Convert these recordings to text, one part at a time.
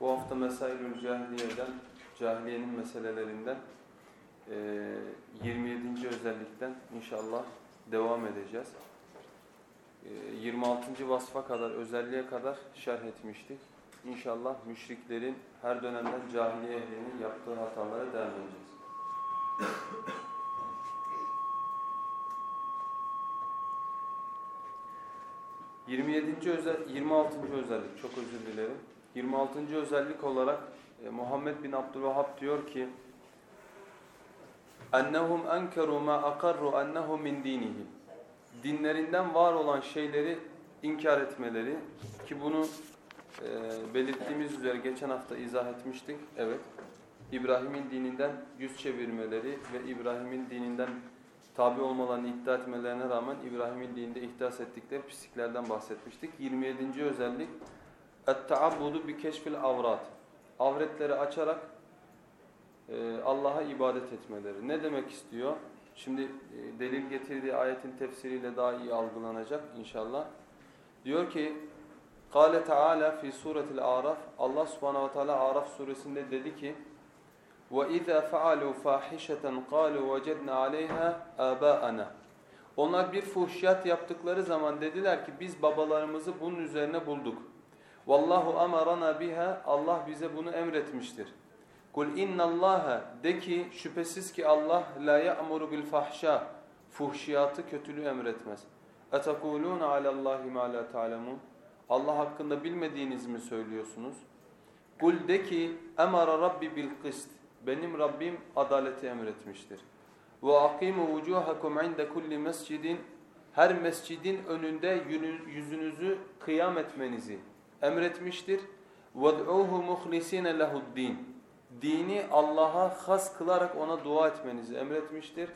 Bu hafta Mesailül Cahiliye'den, cahiliyenin meselelerinden e, 27. özellikten inşallah devam edeceğiz. E, 26. vasfa kadar, özelliğe kadar şerh etmiştik. İnşallah müşriklerin her dönemden cahiliye ehlinin yaptığı hatalara devam edeceğiz. ...27. özel, 26. özellik, çok özür dilerim. 26. özellik olarak e, Muhammed bin Abdülvahhab diyor ki ennehum enkeru ma akarru ennehu min dinihim. Dinlerinden var olan şeyleri inkar etmeleri ki bunu e, belirttiğimiz üzere geçen hafta izah etmiştik. Evet. İbrahim'in dininden yüz çevirmeleri ve İbrahim'in dininden tabi olmalarını iddia etmelerine rağmen İbrahim'in dininde ihdas ettikleri pisliklerden bahsetmiştik. 27. özellik اَتْتَعَبُّدُ بِكَشْفِ avrat. Avretleri açarak e, Allah'a ibadet etmeleri. Ne demek istiyor? Şimdi e, delil getirdiği ayetin tefsiriyle daha iyi algılanacak inşallah. Diyor ki قَالَ تَعَالَى فِي سُورَةِ الْعَرَفِ Allah subhanahu ve teala Araf suresinde dedi ki وَاِذَا فَعَلُوا فَاحِشَةً قَالُوا وَجَدْنَا عَلَيْهَا آبَاءَنَا Onlar bir fuhşiyat yaptıkları zaman dediler ki biz babalarımızı bunun üzerine bulduk. Vallahu amarana biha Allah bize bunu emretmiştir. Kul innallaha de ki şüphesiz ki Allah la ya'muru bil fahşa fuhşiyatı kötülüğü emretmez. Etakulun alallahi ma la ta'lemun Allah hakkında bilmediğiniz mi söylüyorsunuz? Kul de ki emara rabbi bil kist benim Rabbim adaleti emretmiştir. Ve akimu vucuhakum inde kulli mescidin her mescidin önünde yüzünüzü kıyam etmenizi emretmiştir. وَدْعُوهُ مُخْلِس۪ينَ لَهُ الدِّينَ Dini Allah'a has kılarak ona dua etmenizi emretmiştir.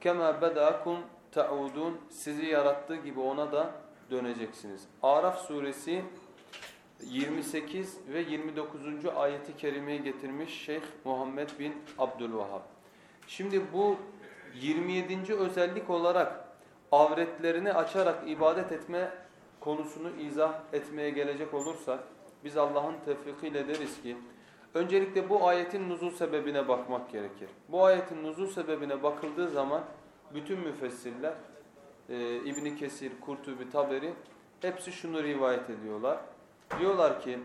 كَمَا بَدَاكُمْ تَعُودُونَ Sizi yarattığı gibi ona da döneceksiniz. Araf suresi 28 ve 29. ayeti kerimeyi getirmiş Şeyh Muhammed bin Abdülvahhab. Şimdi bu 27. özellik olarak avretlerini açarak ibadet etme konusunu izah etmeye gelecek olursak biz Allah'ın tevfikiyle deriz ki öncelikle bu ayetin nuzul sebebine bakmak gerekir. Bu ayetin nuzul sebebine bakıldığı zaman bütün müfessirler e, İbn Kesir, Kurtubi, Taberi hepsi şunu rivayet ediyorlar. Diyorlar ki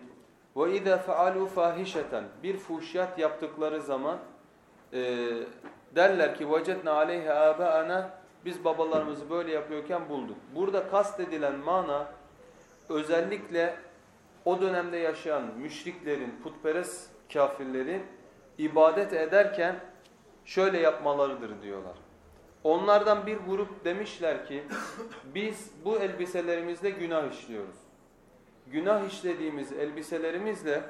iza faalu fahişeten bir fuhşiyat yaptıkları zaman e, derler ki vecedna aleyha abaana biz babalarımızı böyle yapıyorken bulduk. Burada kastedilen mana özellikle o dönemde yaşayan müşriklerin, putperest kafirlerin ibadet ederken şöyle yapmalarıdır diyorlar. Onlardan bir grup demişler ki biz bu elbiselerimizle günah işliyoruz. Günah işlediğimiz elbiselerimizle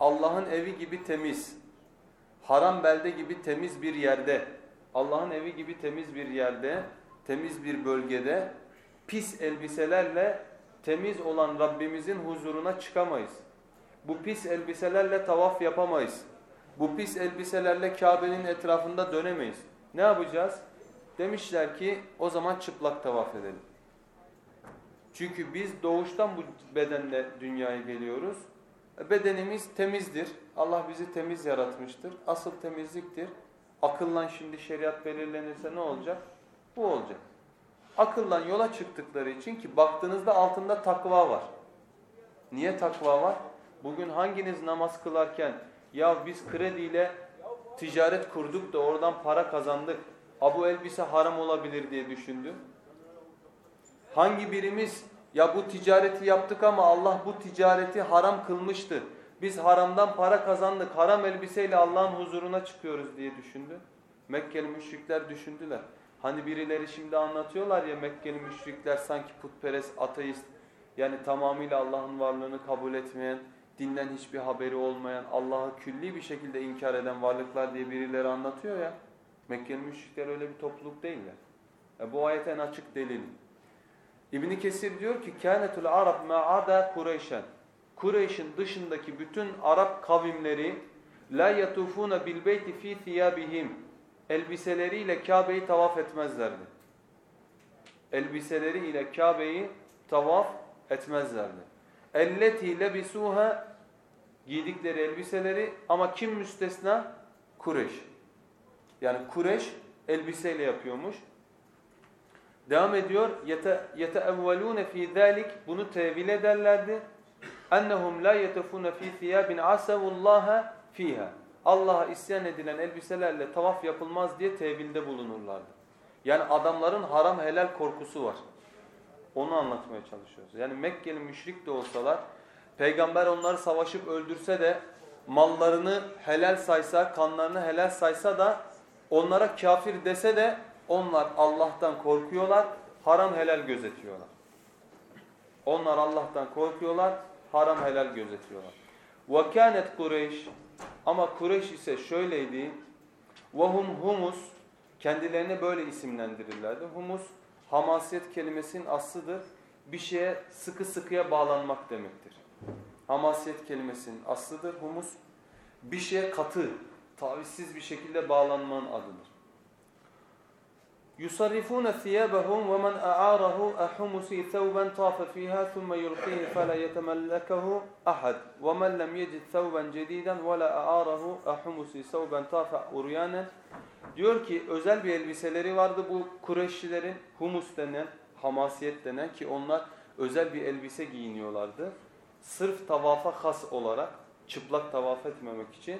Allah'ın evi gibi temiz, haram belde gibi temiz bir yerde, Allah'ın evi gibi temiz bir yerde temiz bir bölgede pis elbiselerle temiz olan Rabbimizin huzuruna çıkamayız. Bu pis elbiselerle tavaf yapamayız. Bu pis elbiselerle Kabe'nin etrafında dönemeyiz. Ne yapacağız? Demişler ki o zaman çıplak tavaf edelim. Çünkü biz doğuştan bu bedenle dünyaya geliyoruz. Bedenimiz temizdir. Allah bizi temiz yaratmıştır. Asıl temizliktir. Akılla şimdi şeriat belirlenirse ne olacak? Bu olacak. Akıllan yola çıktıkları için ki baktığınızda altında takva var. Niye takva var? Bugün hanginiz namaz kılarken Ya biz krediyle ticaret kurduk da oradan para kazandık. Abu elbise haram olabilir diye düşündü. Hangi birimiz ya bu ticareti yaptık ama Allah bu ticareti haram kılmıştı. Biz haramdan para kazandık. Haram elbiseyle Allah'ın huzuruna çıkıyoruz diye düşündü. Mekkeli müşrikler düşündüler. Hani birileri şimdi anlatıyorlar ya Mekkeli müşrikler sanki putperest, ateist yani tamamıyla Allah'ın varlığını kabul etmeyen, dinden hiçbir haberi olmayan, Allah'ı külli bir şekilde inkar eden varlıklar diye birileri anlatıyor ya. Mekkeli müşrikler öyle bir topluluk değiller. E bu ayet en açık delil. İbn Kesir diyor ki kânetul Arab ma'ada Kureyşen. Kureyş'in dışındaki bütün Arap kavimleri la yatufuna bil beyti fi thiyabihim elbiseleriyle Kabe'yi tavaf etmezlerdi. Elbiseleriyle Kabe'yi tavaf etmezlerdi. Elleti lebisuha giydikleri elbiseleri ama kim müstesna? Kureş. Yani Kureş elbiseyle yapıyormuş. Devam ediyor. Yete evvelune fi zalik bunu tevil ederlerdi ennehum la yetefune fi thiyabin asavullaha fiha. Allah'a isyan edilen elbiselerle tavaf yapılmaz diye tevilde bulunurlardı. Yani adamların haram helal korkusu var. Onu anlatmaya çalışıyoruz. Yani Mekkeli müşrik de olsalar peygamber onları savaşıp öldürse de mallarını helal saysa, kanlarını helal saysa da onlara kafir dese de onlar Allah'tan korkuyorlar, haram helal gözetiyorlar. Onlar Allah'tan korkuyorlar, haram helal gözetiyorlar. وَكَانَتْ Kureyş Ama Kureyş ise şöyleydi. وَهُمْ humus Kendilerine böyle isimlendirirlerdi. Humus, hamasiyet kelimesinin aslıdır. Bir şeye sıkı sıkıya bağlanmak demektir. Hamasiyet kelimesinin aslıdır. Humus, bir şeye katı, tavizsiz bir şekilde bağlanmanın adıdır. يُصَرِّفُونَ ثِيَابَهُمْ وَمَنْ أَعَارَهُ أَحُمُسِ ثَوْبًا طَافَ فِيهَا ثُمَّ يُلْقِيهِ فَلَا يَتَمَلَّكَهُ أَحَدٌ وَمَنْ لَمْ يَجِدْ ثَوْبًا جَدِيدًا وَلَا أَعَارَهُ أَحُمُسِ ثَوْبًا طَافَ اُرْيَانًا Diyor ki özel bir elbiseleri vardı bu Kureyşlilerin humus denen, hamasiyet denen ki onlar özel bir elbise giyiniyorlardı. Sırf tavafa has olarak çıplak tavaf etmemek için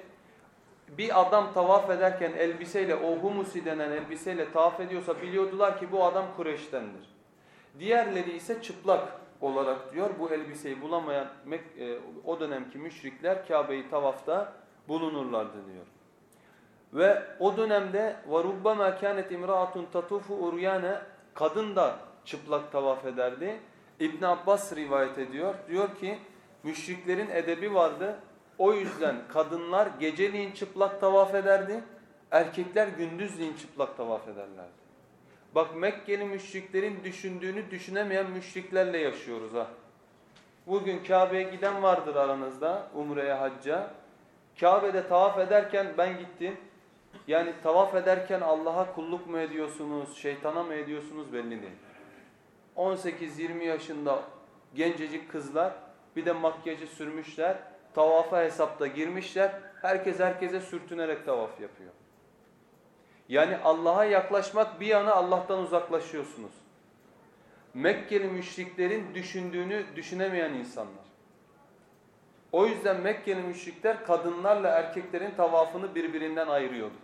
bir adam tavaf ederken elbiseyle o humusi denen elbiseyle tavaf ediyorsa biliyordular ki bu adam Kureyş'tendir. Diğerleri ise çıplak olarak diyor bu elbiseyi bulamayan e, o dönemki müşrikler Kabe'yi tavafta bulunurlardı diyor. Ve o dönemde وَرُبَّمَا كَانَتْ اِمْرَأَةٌ تَطُوفُ اُرْيَانَ Kadın da çıplak tavaf ederdi. İbn Abbas rivayet ediyor. Diyor ki müşriklerin edebi vardı. O yüzden kadınlar geceliğin çıplak tavaf ederdi. Erkekler gündüzliğin çıplak tavaf ederlerdi. Bak Mekkeli müşriklerin düşündüğünü düşünemeyen müşriklerle yaşıyoruz ha. Bugün Kabe'ye giden vardır aranızda Umre'ye hacca. Kabe'de tavaf ederken ben gittim. Yani tavaf ederken Allah'a kulluk mu ediyorsunuz, şeytana mı ediyorsunuz belli değil. 18-20 yaşında gencecik kızlar bir de makyajı sürmüşler tavafa hesapta girmişler. Herkes herkese sürtünerek tavaf yapıyor. Yani Allah'a yaklaşmak bir yana Allah'tan uzaklaşıyorsunuz. Mekkeli müşriklerin düşündüğünü düşünemeyen insanlar. O yüzden Mekkeli müşrikler kadınlarla erkeklerin tavafını birbirinden ayırıyordu.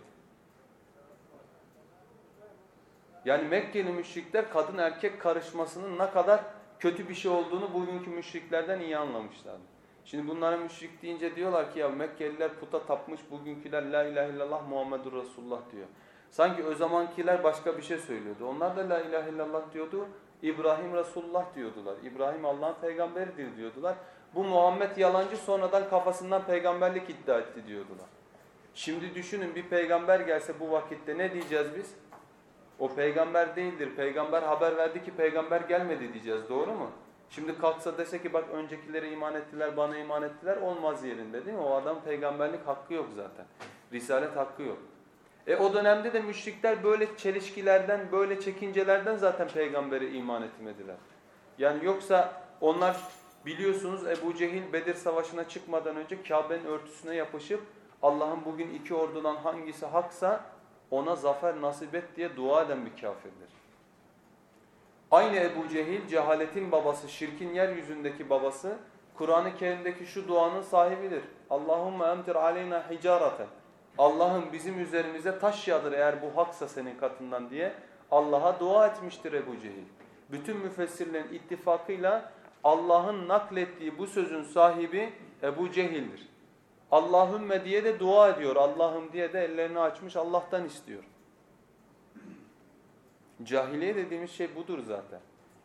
Yani Mekkeli müşrikler kadın erkek karışmasının ne kadar kötü bir şey olduğunu bugünkü müşriklerden iyi anlamışlardı. Şimdi bunlara müşrik deyince diyorlar ki ya Mekkeliler puta tapmış, bugünküler la ilahe illallah Muhammedur Resulullah diyor. Sanki o zamankiler başka bir şey söylüyordu. Onlar da la ilahe illallah diyordu. İbrahim Resulullah diyordular. İbrahim Allah'ın peygamberidir diyordular. Bu Muhammed yalancı sonradan kafasından peygamberlik iddia etti diyordular. Şimdi düşünün bir peygamber gelse bu vakitte ne diyeceğiz biz? O peygamber değildir. Peygamber haber verdi ki peygamber gelmedi diyeceğiz. Doğru mu? Şimdi kalksa dese ki bak öncekilere iman ettiler, bana iman ettiler olmaz yerinde değil mi? O adam peygamberlik hakkı yok zaten. Risalet hakkı yok. E o dönemde de müşrikler böyle çelişkilerden, böyle çekincelerden zaten peygambere iman etmediler. Yani yoksa onlar biliyorsunuz Ebu Cehil Bedir Savaşı'na çıkmadan önce Kabe'nin örtüsüne yapışıp Allah'ın bugün iki ordudan hangisi haksa ona zafer nasip et diye dua eden bir kafirdir. Aynı Ebu Cehil, cehaletin babası, şirkin yeryüzündeki babası, Kur'an-ı Kerim'deki şu duanın sahibidir. Allahümme emtir aleyna hicareten. Allah'ım bizim üzerimize taş yağdır eğer bu haksa senin katından diye Allah'a dua etmiştir Ebu Cehil. Bütün müfessirlerin ittifakıyla Allah'ın naklettiği bu sözün sahibi Ebu Cehil'dir. Allahümme diye de dua ediyor. Allah'ım diye de ellerini açmış Allah'tan istiyor. Cahiliye dediğimiz şey budur zaten.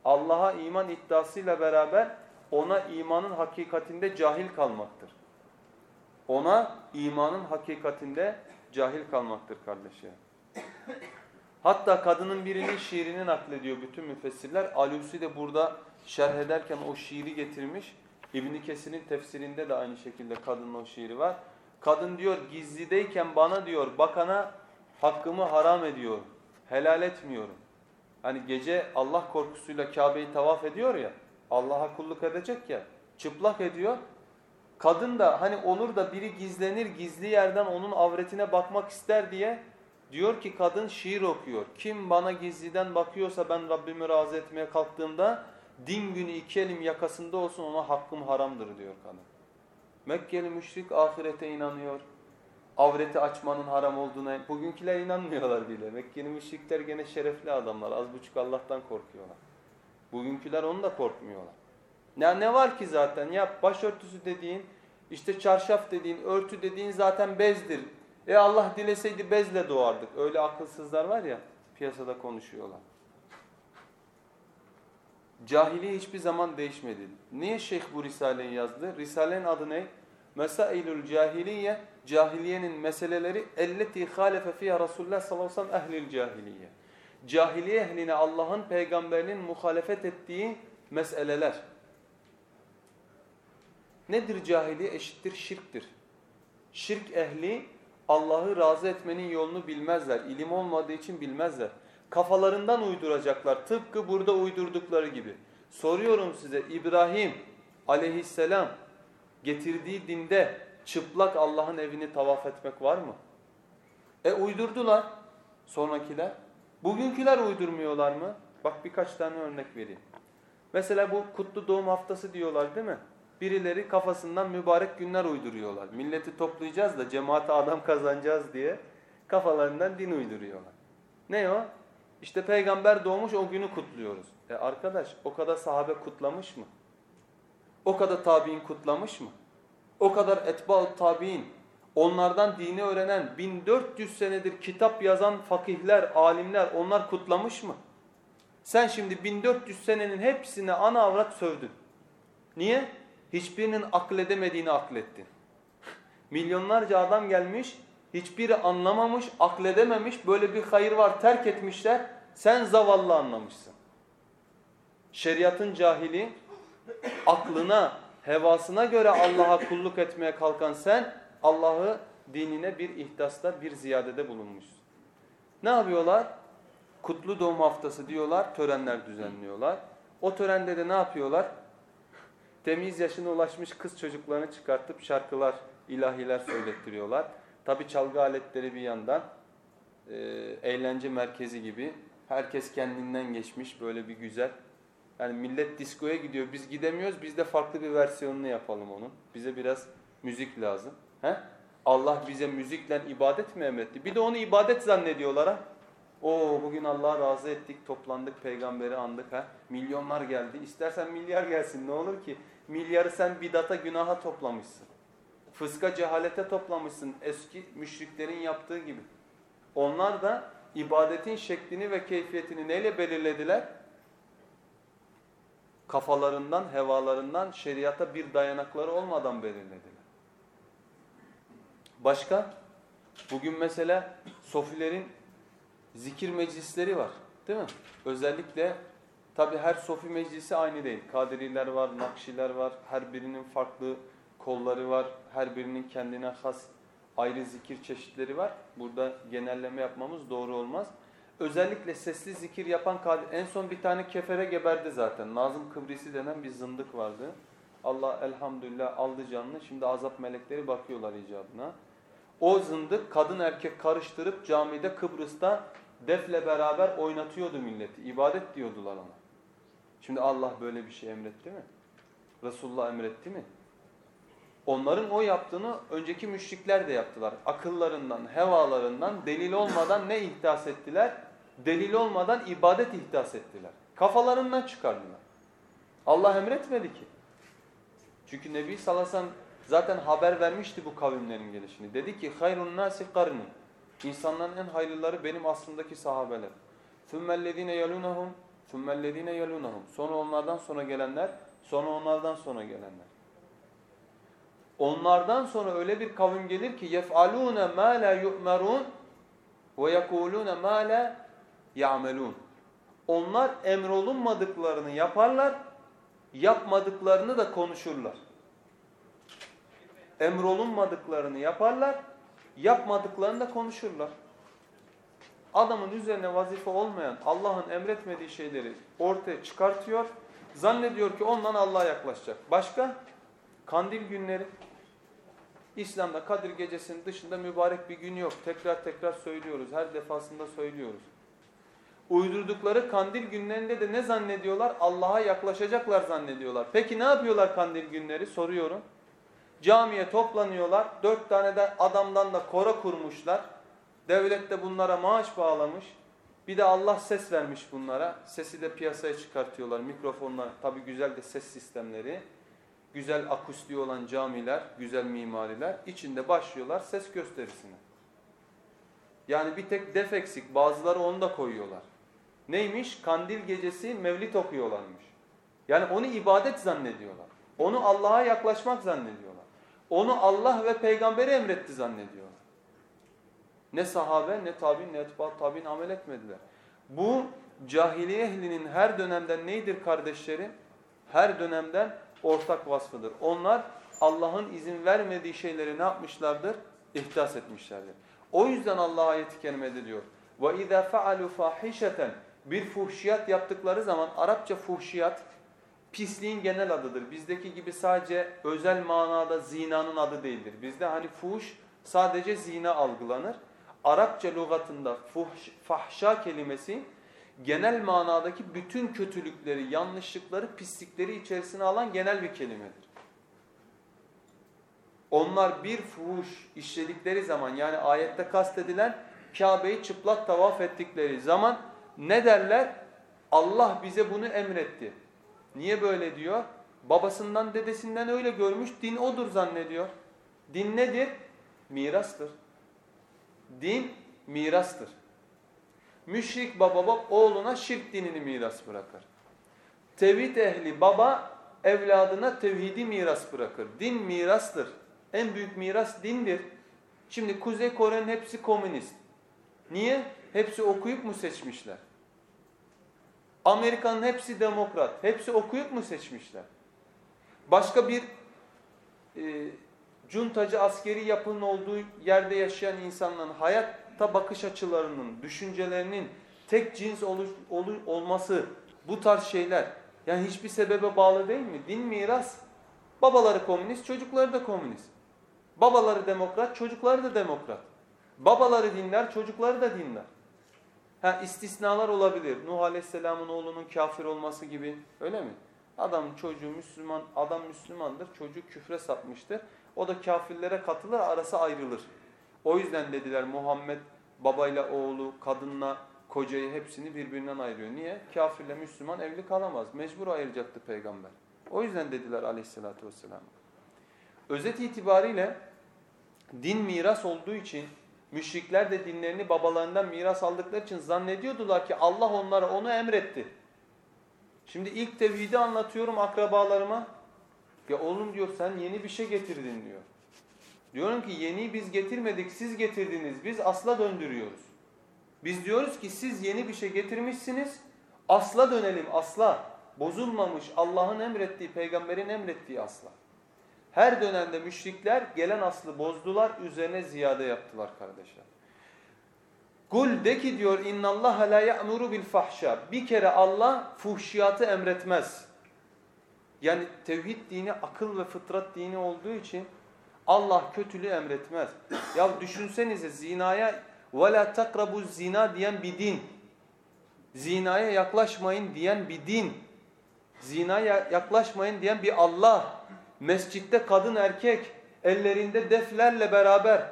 Allah'a iman iddiasıyla beraber ona imanın hakikatinde cahil kalmaktır. Ona imanın hakikatinde cahil kalmaktır kardeşlerim. Hatta kadının birinin şiirini naklediyor bütün müfessirler. Alusi de burada şerh ederken o şiiri getirmiş. İbn Kesir'in tefsirinde de aynı şekilde kadının o şiiri var. Kadın diyor gizlideyken bana diyor bakana hakkımı haram ediyor. Helal etmiyorum. Hani gece Allah korkusuyla Kabe'yi tavaf ediyor ya. Allah'a kulluk edecek ya. Çıplak ediyor. Kadın da hani olur da biri gizlenir gizli yerden onun avretine bakmak ister diye diyor ki kadın şiir okuyor. Kim bana gizliden bakıyorsa ben Rabbimi razı etmeye kalktığımda din günü iki elim yakasında olsun ona hakkım haramdır diyor kadın. Mekkeli müşrik ahirete inanıyor. Avreti açmanın haram olduğuna. Bugünküler inanmıyorlar bile. Mekkeli müşrikler gene şerefli adamlar. Az buçuk Allah'tan korkuyorlar. Bugünküler onu da korkmuyorlar. Ya ne var ki zaten ya başörtüsü dediğin, işte çarşaf dediğin, örtü dediğin zaten bezdir. E Allah dileseydi bezle doğardık. Öyle akılsızlar var ya piyasada konuşuyorlar. Cahiliye hiçbir zaman değişmedi. Niye şeyh bu risaleyi yazdı? Risalenin adı ne? Mesailül cahiliye, cahiliyenin meseleleri elleti halefe fiyha Resulullah sallallahu aleyhi ve sellem ehlil cahiliye. Cahiliye ehline Allah'ın peygamberinin muhalefet ettiği meseleler. Nedir cahiliye? Eşittir şirktir. Şirk ehli Allah'ı razı etmenin yolunu bilmezler. İlim olmadığı için bilmezler. Kafalarından uyduracaklar. Tıpkı burada uydurdukları gibi. Soruyorum size İbrahim aleyhisselam getirdiği dinde çıplak Allah'ın evini tavaf etmek var mı? E uydurdular sonrakiler. Bugünküler uydurmuyorlar mı? Bak birkaç tane örnek vereyim. Mesela bu kutlu doğum haftası diyorlar değil mi? Birileri kafasından mübarek günler uyduruyorlar. Milleti toplayacağız da cemaate adam kazanacağız diye kafalarından din uyduruyorlar. Ne o? İşte peygamber doğmuş o günü kutluyoruz. E arkadaş o kadar sahabe kutlamış mı? O kadar tabi'in kutlamış mı? O kadar etba tabi'in onlardan dini öğrenen 1400 senedir kitap yazan fakihler, alimler onlar kutlamış mı? Sen şimdi 1400 senenin hepsine ana avrat sövdün. Niye? Hiçbirinin akledemediğini aklettin. Milyonlarca adam gelmiş, hiçbiri anlamamış, akledememiş, böyle bir hayır var terk etmişler. Sen zavallı anlamışsın. Şeriatın cahili, aklına, hevasına göre Allah'a kulluk etmeye kalkan sen, Allah'ı dinine bir ihdasta, bir ziyadede bulunmuşsun. Ne yapıyorlar? Kutlu doğum haftası diyorlar, törenler düzenliyorlar. O törende de ne yapıyorlar? Temiz yaşına ulaşmış kız çocuklarını çıkartıp şarkılar, ilahiler söylettiriyorlar. Tabi çalgı aletleri bir yandan, e, eğlence merkezi gibi. Herkes kendinden geçmiş böyle bir güzel. Yani millet diskoya gidiyor, biz gidemiyoruz, biz de farklı bir versiyonunu yapalım onun. Bize biraz müzik lazım. He? Allah bize müzikle ibadet mi emretti? Bir de onu ibadet zannediyorlar ha. O bugün Allah'a razı ettik, toplandık, peygamberi andık ha. Milyonlar geldi. İstersen milyar gelsin ne olur ki? Milyarı sen bidata, günaha toplamışsın. Fıska, cehalete toplamışsın eski müşriklerin yaptığı gibi. Onlar da ibadetin şeklini ve keyfiyetini neyle belirlediler? Kafalarından, hevalarından, şeriata bir dayanakları olmadan belirlediler. Başka? Bugün mesela sofilerin zikir meclisleri var. Değil mi? Özellikle tabi her sofi meclisi aynı değil. Kadiriler var, nakşiler var. Her birinin farklı kolları var. Her birinin kendine has ayrı zikir çeşitleri var. Burada genelleme yapmamız doğru olmaz. Özellikle sesli zikir yapan en son bir tane kefere geberdi zaten. Nazım Kıbrisi denen bir zındık vardı. Allah elhamdülillah aldı canını. Şimdi azap melekleri bakıyorlar icabına. O zındık kadın erkek karıştırıp camide Kıbrıs'ta defle beraber oynatıyordu milleti. İbadet diyordular ona. Şimdi Allah böyle bir şey emretti mi? Resulullah emretti mi? Onların o yaptığını önceki müşrikler de yaptılar. Akıllarından, hevalarından delil olmadan ne ihdas ettiler? Delil olmadan ibadet ihdas ettiler. Kafalarından çıkardılar. Allah emretmedi ki. Çünkü Nebi sellem zaten haber vermişti bu kavimlerin gelişini. Dedi ki hayrun nasi karni. İnsanların en hayırlıları benim aslındaki sahabeler. Thummellezine yalunhum, thummellezine yalunhum. Sonra onlardan sonra gelenler, sonra onlardan sonra gelenler. Onlardan sonra öyle bir kavim gelir ki yef'alûne mâ lâ yu'merûn ve yekûlûne mâ lâ. Onlar emrolunmadıklarını yaparlar, yapmadıklarını da konuşurlar. Emrolunmadıklarını yaparlar, yapmadıklarını da konuşurlar. Adamın üzerine vazife olmayan Allah'ın emretmediği şeyleri ortaya çıkartıyor. Zannediyor ki ondan Allah'a yaklaşacak. Başka? Kandil günleri. İslam'da Kadir Gecesi'nin dışında mübarek bir gün yok. Tekrar tekrar söylüyoruz. Her defasında söylüyoruz. Uydurdukları kandil günlerinde de ne zannediyorlar? Allah'a yaklaşacaklar zannediyorlar. Peki ne yapıyorlar kandil günleri? Soruyorum. Camiye toplanıyorlar. Dört tane de adamdan da kora kurmuşlar. Devlet de bunlara maaş bağlamış. Bir de Allah ses vermiş bunlara. Sesi de piyasaya çıkartıyorlar. Mikrofonlar, tabi güzel de ses sistemleri. Güzel akustiği olan camiler, güzel mimariler. içinde başlıyorlar ses gösterisine. Yani bir tek def eksik. Bazıları onu da koyuyorlar. Neymiş? Kandil gecesi mevlit okuyorlarmış. Yani onu ibadet zannediyorlar. Onu Allah'a yaklaşmak zannediyorlar. Onu Allah ve peygamberi emretti zannediyorlar. Ne sahabe, ne tabi, ne etbaat tabi'in amel etmediler. Bu cahiliye ehlinin her dönemden neydir kardeşlerim? Her dönemden ortak vasfıdır. Onlar Allah'ın izin vermediği şeyleri ne yapmışlardır? İhdas etmişlerdir. O yüzden Allah ayeti kerimede diyor. وَاِذَا فَعَلُوا فَاحِشَةً Bir fuhşiyat yaptıkları zaman Arapça fuhşiyat pisliğin genel adıdır. Bizdeki gibi sadece özel manada zinanın adı değildir. Bizde hani fuhuş sadece zina algılanır. Arapça lügatında fuhş, fahşa kelimesi genel manadaki bütün kötülükleri, yanlışlıkları, pislikleri içerisine alan genel bir kelimedir. Onlar bir fuhuş işledikleri zaman yani ayette kastedilen Kabe'yi çıplak tavaf ettikleri zaman ne derler? Allah bize bunu emretti. Niye böyle diyor? Babasından dedesinden öyle görmüş din odur zannediyor. Din nedir? Mirastır. Din mirastır. Müşrik baba bab oğluna şirk dinini miras bırakır. Tevhid ehli baba evladına tevhidi miras bırakır. Din mirastır. En büyük miras dindir. Şimdi Kuzey Kore'nin hepsi komünist. Niye? Hepsi okuyup mu seçmişler? Amerika'nın hepsi demokrat. Hepsi okuyup mu seçmişler? Başka bir e, cuntacı askeri yapının olduğu yerde yaşayan insanların hayatta bakış açılarının, düşüncelerinin tek cins ol, ol, olması bu tarz şeyler yani hiçbir sebebe bağlı değil mi? Din miras. Babaları komünist, çocukları da komünist. Babaları demokrat, çocukları da demokrat. Babaları dinler, çocukları da dinler. Ha istisnalar olabilir. Nuh Aleyhisselam'ın oğlunun kafir olması gibi. Öyle mi? Adam çocuğu Müslüman, adam Müslümandır. Çocuk küfre sapmıştır. O da kafirlere katılır, arası ayrılır. O yüzden dediler Muhammed babayla oğlu, kadınla kocayı hepsini birbirinden ayırıyor. Niye? Kafirle Müslüman evli kalamaz. Mecbur ayıracaktı peygamber. O yüzden dediler aleyhissalatü vesselam. Özet itibariyle din miras olduğu için müşrikler de dinlerini babalarından miras aldıkları için zannediyordular ki Allah onlara onu emretti. Şimdi ilk tevhidi anlatıyorum akrabalarıma. Ya oğlum diyor sen yeni bir şey getirdin diyor. Diyorum ki yeni biz getirmedik siz getirdiniz. Biz asla döndürüyoruz. Biz diyoruz ki siz yeni bir şey getirmişsiniz. Asla dönelim asla. Bozulmamış Allah'ın emrettiği, peygamberin emrettiği asla. Her dönemde müşrikler gelen aslı bozdular, üzerine ziyade yaptılar kardeşler. Kul de ki diyor innallaha la ya'muru bil fahşa. Bir kere Allah fuhşiyatı emretmez. Yani tevhid dini akıl ve fıtrat dini olduğu için Allah kötülüğü emretmez. Ya düşünsenize zinaya la takrabu zina diyen bir din. Zinaya yaklaşmayın diyen bir din. zinaya yaklaşmayın diyen bir Allah, mescitte kadın erkek ellerinde deflerle beraber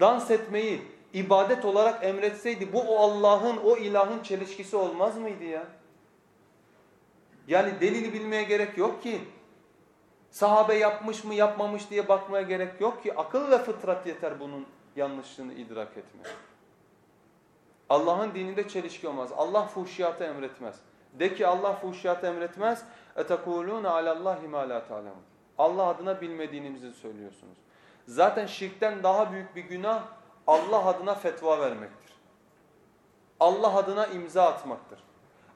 dans etmeyi ibadet olarak emretseydi bu o Allah'ın, o ilahın çelişkisi olmaz mıydı ya? Yani delili bilmeye gerek yok ki. Sahabe yapmış mı yapmamış diye bakmaya gerek yok ki. Akıl ve fıtrat yeter bunun yanlışlığını idrak etmeye. Allah'ın dininde çelişki olmaz. Allah fuhşiyatı emretmez. De ki Allah fuhşiyatı emretmez. اَتَقُولُونَ عَلَى اللّٰهِ مَا لَا تَعْلَمُونَ Allah adına bilmediğinizi söylüyorsunuz. Zaten şirkten daha büyük bir günah Allah adına fetva vermektir. Allah adına imza atmaktır.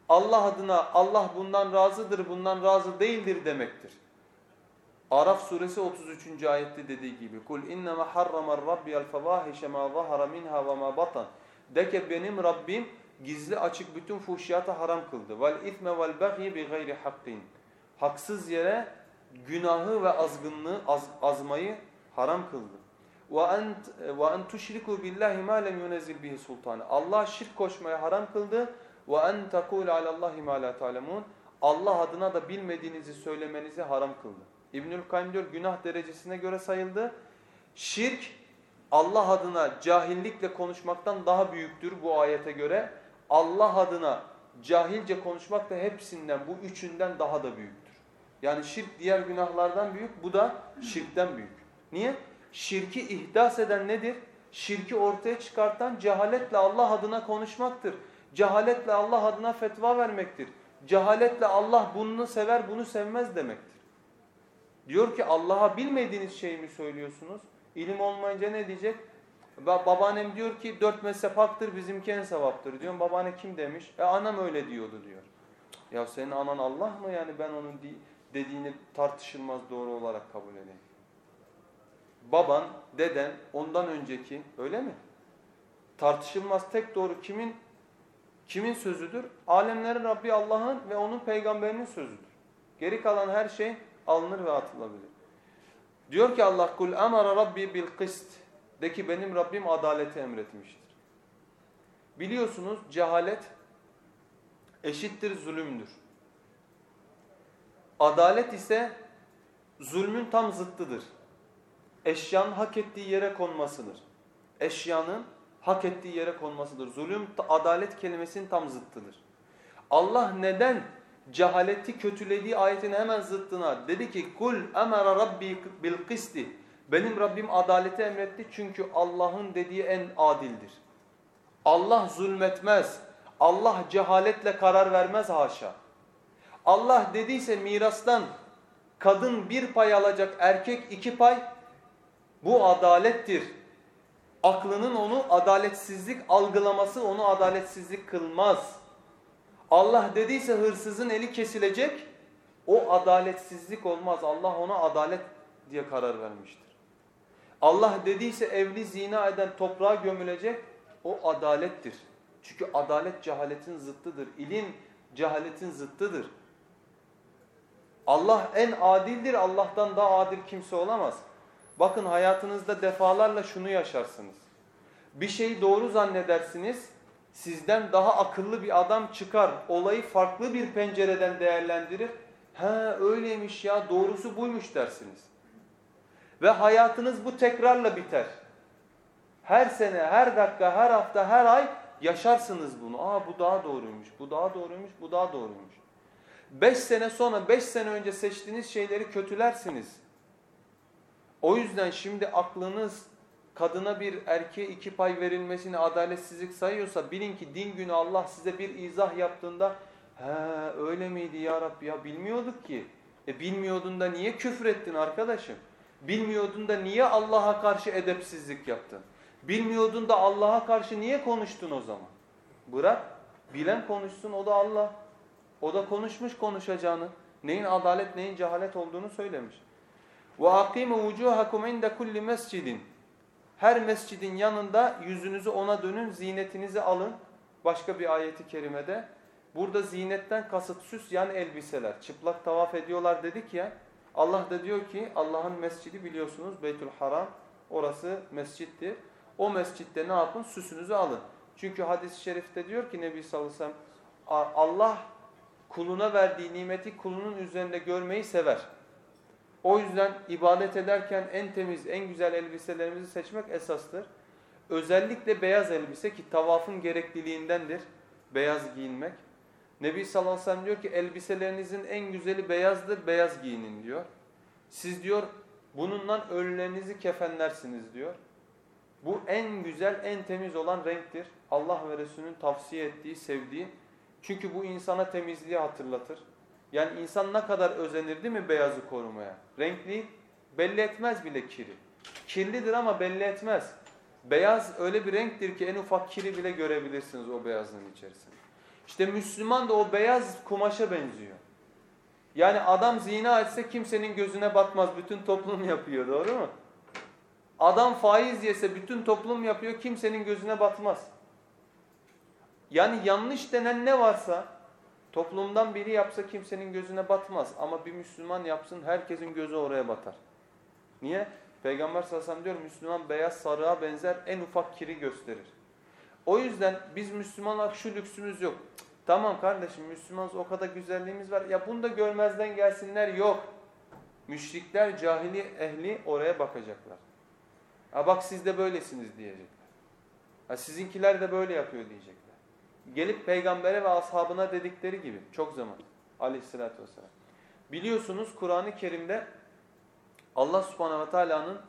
Allah adına Allah bundan razıdır, bundan razı değildir demektir. Araf suresi 33. ayette dediği gibi kul innema harrama rabbiyal fawahisha ma zahara minha ve ma batan de ki benim Rabbim gizli açık bütün fuhşiyatı haram kıldı. Vel ithme vel baghi bi gayri hakkin. Haksız yere günahı ve azgınlığı az, azmayı haram kıldı. Ve ent ve en tuşriku billahi ma lem yunzil bihi sultanı. Allah şirk koşmayı haram kıldı. Ve en tekulu alallahi ma la ta'lemun. Allah adına da bilmediğinizi söylemenizi haram kıldı. İbnül Kayyim diyor günah derecesine göre sayıldı. Şirk Allah adına cahillikle konuşmaktan daha büyüktür bu ayete göre. Allah adına cahilce konuşmak da hepsinden bu üçünden daha da büyüktür. Yani şirk diğer günahlardan büyük bu da şirkten büyük. Niye? Şirki ihdas eden nedir? Şirki ortaya çıkartan cehaletle Allah adına konuşmaktır. Cehaletle Allah adına fetva vermektir. Cehaletle Allah bunu sever bunu sevmez demektir. Diyor ki Allah'a bilmediğiniz şeyi mi söylüyorsunuz? İlim olmayınca ne diyecek? Babaannem diyor ki dört mezhep haktır bizimki en sevaptır. Diyorum babaanne kim demiş? E anam öyle diyordu diyor. Ya senin anan Allah mı yani ben onun dediğini tartışılmaz doğru olarak kabul edeyim. Baban, deden, ondan önceki öyle mi? Tartışılmaz tek doğru kimin kimin sözüdür? Alemlerin Rabbi Allah'ın ve onun peygamberinin sözüdür. Geri kalan her şey alınır ve atılabilir. Diyor ki Allah kul amara rabbi bil kist de ki benim Rabbim adaleti emretmiştir. Biliyorsunuz cehalet eşittir zulümdür. Adalet ise zulmün tam zıttıdır. Eşyanın hak ettiği yere konmasıdır. Eşyanın hak ettiği yere konmasıdır. Zulüm adalet kelimesinin tam zıttıdır. Allah neden cehaleti kötülediği ayetin hemen zıttına dedi ki kul emara rabbi bil kısti benim Rabbim adaleti emretti çünkü Allah'ın dediği en adildir. Allah zulmetmez. Allah cehaletle karar vermez haşa. Allah dediyse mirastan kadın bir pay alacak erkek iki pay bu adalettir. Aklının onu adaletsizlik algılaması onu adaletsizlik kılmaz. Allah dediyse hırsızın eli kesilecek o adaletsizlik olmaz. Allah ona adalet diye karar vermiştir. Allah dediyse evli zina eden toprağa gömülecek o adalettir. Çünkü adalet cehaletin zıttıdır. İlim cehaletin zıttıdır. Allah en adildir. Allah'tan daha adil kimse olamaz. Bakın hayatınızda defalarla şunu yaşarsınız. Bir şeyi doğru zannedersiniz. Sizden daha akıllı bir adam çıkar. Olayı farklı bir pencereden değerlendirir. He öyleymiş ya doğrusu buymuş dersiniz. Ve hayatınız bu tekrarla biter. Her sene, her dakika, her hafta, her ay yaşarsınız bunu. Aa bu daha doğruymuş, bu daha doğruymuş, bu daha doğruymuş. Beş sene sonra, beş sene önce seçtiğiniz şeyleri kötülersiniz. O yüzden şimdi aklınız kadına bir erkeğe iki pay verilmesini adaletsizlik sayıyorsa bilin ki din günü Allah size bir izah yaptığında he öyle miydi ya Rabbi ya bilmiyorduk ki. E bilmiyordun da niye küfür ettin arkadaşım? Bilmiyordun da niye Allah'a karşı edepsizlik yaptın? Bilmiyordun da Allah'a karşı niye konuştun o zaman? Bırak. Bilen konuşsun o da Allah. O da konuşmuş konuşacağını. Neyin adalet neyin cehalet olduğunu söylemiş. وَاَقِيمُ وُجُوهَكُمْ عِنْدَ كُلِّ mescidin. her mescidin yanında yüzünüzü ona dönün, zinetinizi alın. Başka bir ayeti kerimede. Burada zinetten kasıt süs yani elbiseler. Çıplak tavaf ediyorlar dedik ya. Allah da diyor ki Allah'ın mescidi biliyorsunuz Beytül Haram. Orası mescittir. O mescitte ne yapın? Süsünüzü alın. Çünkü hadis-i şerifte diyor ki Nebi sallallahu aleyhi ve sellem Allah kuluna verdiği nimeti kulunun üzerinde görmeyi sever. O yüzden ibadet ederken en temiz, en güzel elbiselerimizi seçmek esastır. Özellikle beyaz elbise ki tavafın gerekliliğindendir beyaz giyinmek. Nebi sallallahu aleyhi ve sellem diyor ki elbiselerinizin en güzeli beyazdır, beyaz giyinin diyor. Siz diyor bununla ölülerinizi kefenlersiniz diyor. Bu en güzel, en temiz olan renktir. Allah ve Resulünün tavsiye ettiği, sevdiği. Çünkü bu insana temizliği hatırlatır. Yani insan ne kadar özenir değil mi beyazı korumaya? Renkli belli etmez bile kiri. Kirlidir ama belli etmez. Beyaz öyle bir renktir ki en ufak kiri bile görebilirsiniz o beyazlığın içerisinde. İşte Müslüman da o beyaz kumaşa benziyor. Yani adam zina etse kimsenin gözüne batmaz. Bütün toplum yapıyor doğru mu? Adam faiz yese bütün toplum yapıyor kimsenin gözüne batmaz. Yani yanlış denen ne varsa toplumdan biri yapsa kimsenin gözüne batmaz. Ama bir Müslüman yapsın herkesin gözü oraya batar. Niye? Peygamber sallallahu diyor Müslüman beyaz sarığa benzer en ufak kiri gösterir. O yüzden biz Müslümanlar şu lüksümüz yok. Tamam kardeşim Müslümanız o kadar güzelliğimiz var. Ya bunu da görmezden gelsinler yok. Müşrikler cahili ehli oraya bakacaklar. Ha bak siz de böylesiniz diyecekler. Ha sizinkiler de böyle yapıyor diyecekler. Gelip peygambere ve ashabına dedikleri gibi çok zaman aleyhissalatü vesselam. Biliyorsunuz Kur'an-ı Kerim'de Allah subhanahu ve teala'nın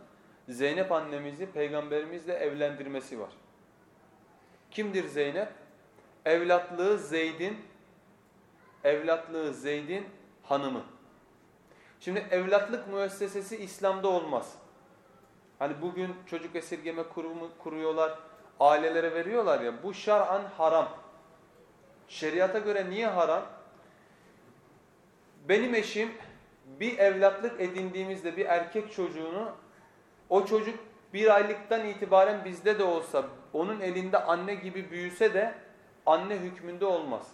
Zeynep annemizi peygamberimizle evlendirmesi var. Kimdir Zeynep? Evlatlığı Zeyd'in evlatlığı Zeyd'in hanımı. Şimdi evlatlık müessesesi İslam'da olmaz. Hani bugün çocuk esirgeme kurumu kuruyorlar, ailelere veriyorlar ya bu şar'an haram. Şeriata göre niye haram? Benim eşim bir evlatlık edindiğimizde bir erkek çocuğunu o çocuk bir aylıktan itibaren bizde de olsa onun elinde anne gibi büyüse de anne hükmünde olmaz.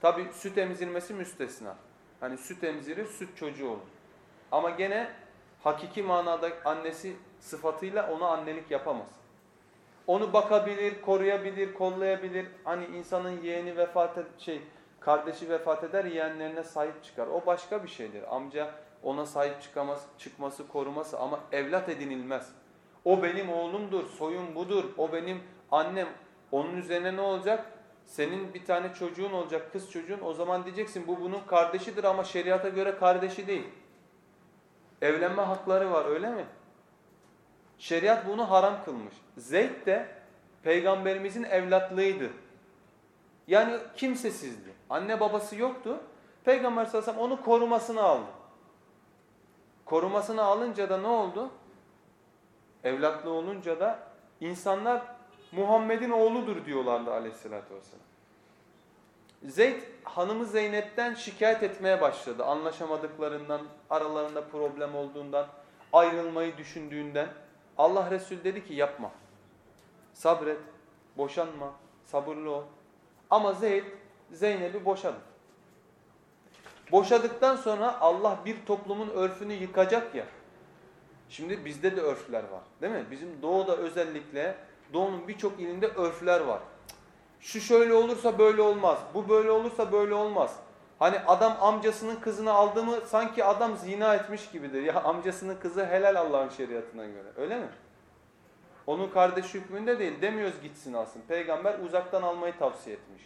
Tabi süt emzirmesi müstesna. Hani süt emzirir süt çocuğu olur. Ama gene hakiki manada annesi sıfatıyla ona annelik yapamaz. Onu bakabilir, koruyabilir, kollayabilir. Hani insanın yeğeni vefat et, şey kardeşi vefat eder, yeğenlerine sahip çıkar. O başka bir şeydir. Amca ona sahip çıkamaz, çıkması, koruması ama evlat edinilmez. O benim oğlumdur, soyum budur, o benim annem. Onun üzerine ne olacak? Senin bir tane çocuğun olacak, kız çocuğun. O zaman diyeceksin bu bunun kardeşidir ama şeriata göre kardeşi değil. Evlenme hakları var öyle mi? Şeriat bunu haram kılmış. Zeyd de peygamberimizin evlatlığıydı. Yani kimsesizdi. Anne babası yoktu. Peygamber sallallahu aleyhi ve sellem onu korumasını aldı. Korumasını alınca da ne oldu? Evlatlı olunca da insanlar Muhammed'in oğludur diyorlardı aleyhissalatü vesselam. Zeyd hanımı Zeynep'ten şikayet etmeye başladı. Anlaşamadıklarından, aralarında problem olduğundan, ayrılmayı düşündüğünden. Allah Resul dedi ki yapma. Sabret, boşanma, sabırlı ol. Ama Zeyd Zeynep'i boşadı. Boşadıktan sonra Allah bir toplumun örfünü yıkacak ya. Şimdi bizde de örfler var değil mi? Bizim doğuda özellikle doğunun birçok ilinde örfler var. Şu şöyle olursa böyle olmaz. Bu böyle olursa böyle olmaz. Hani adam amcasının kızını aldı mı sanki adam zina etmiş gibidir. Ya amcasının kızı helal Allah'ın şeriatına göre. Öyle mi? Onun kardeş hükmünde değil. Demiyoruz gitsin alsın. Peygamber uzaktan almayı tavsiye etmiş.